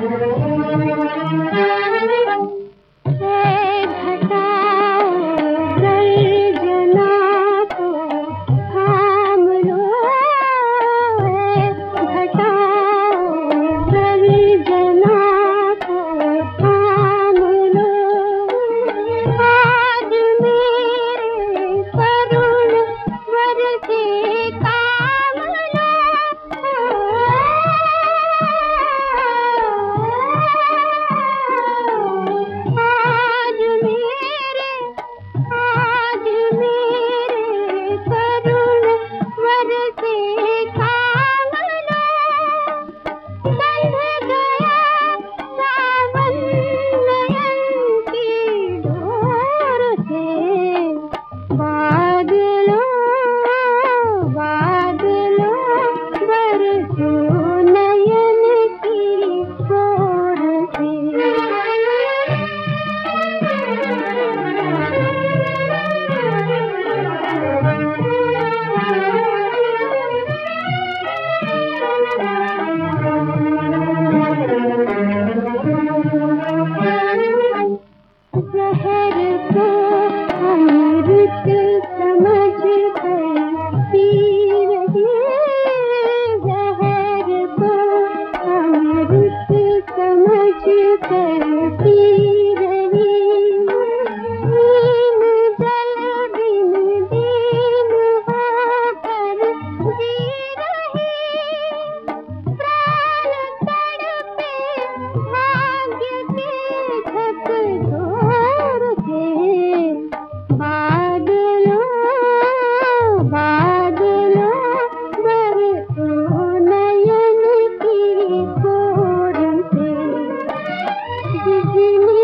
Thank you. Dime